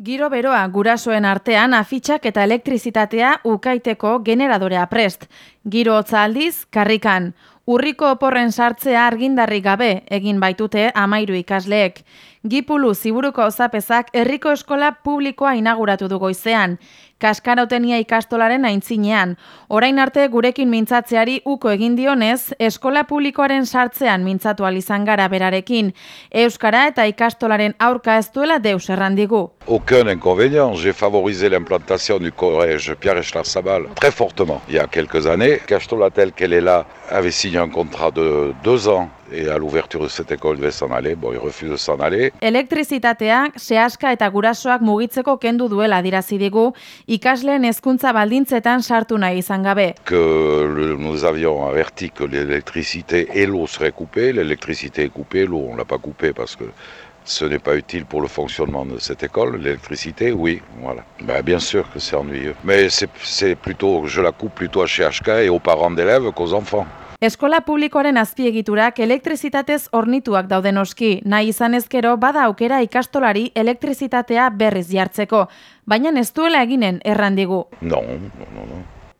Giro beroa gurasoen artean afitxak eta elektrizitatea ukaiteko generadorea prest. Giro hotza aldiz, karrikan. Urriko oporren sartzea argindarri gabe egin baitute amairu ikasleek. Gipulu ziburuko ozapezak herriko eskola publikoa inauguratu du goizean. Kaskarotenia ikastolaren aintzinean. Orain arte gurekin mintzatzeari uko egin dionez, eskola publikoaren sartzean mintzatu izan gara berarekin. Euskara eta ikastolaren aurka ez duela deus errandigu. Aucun inconvénient, j'ai favorisé l'implantation du collège Pierre Echlar Sabal très fortement. Il y a quelques années, Castola tel qu'elle est là avait un contrat de deux ans et à l'ouverture de cette école devait s'en aller. Bon, il refuse de s'en aller. Elektrizitateak sehaska eta gurasoak mugitzeko kendu duela dirazi digu ikasleen hezkuntza baldintzetan sartu nahi izan gabe. Que le, nous avions averti que l'électricité et l'eau seraient coupées. L'électricité est coupée, l'eau on l'a pas coupée parce que ce n'est pas utile pour le fonctionnement de cette école. L'électricité, oui, voilà. Ben, bien sûr que c'est ennuyeux. Mais c'est plutôt, je la coupe plutôt à CHK et aux parents d'élèves qu'aux enfants. Eskola publikoaren azpiegiturak elektrizitatez ornituak dauden oski, nahi izan ezkero bada aukera ikastolari elektrizitatea berriz jartzeko, baina ez duela eginen errandigu. No, no, no, no.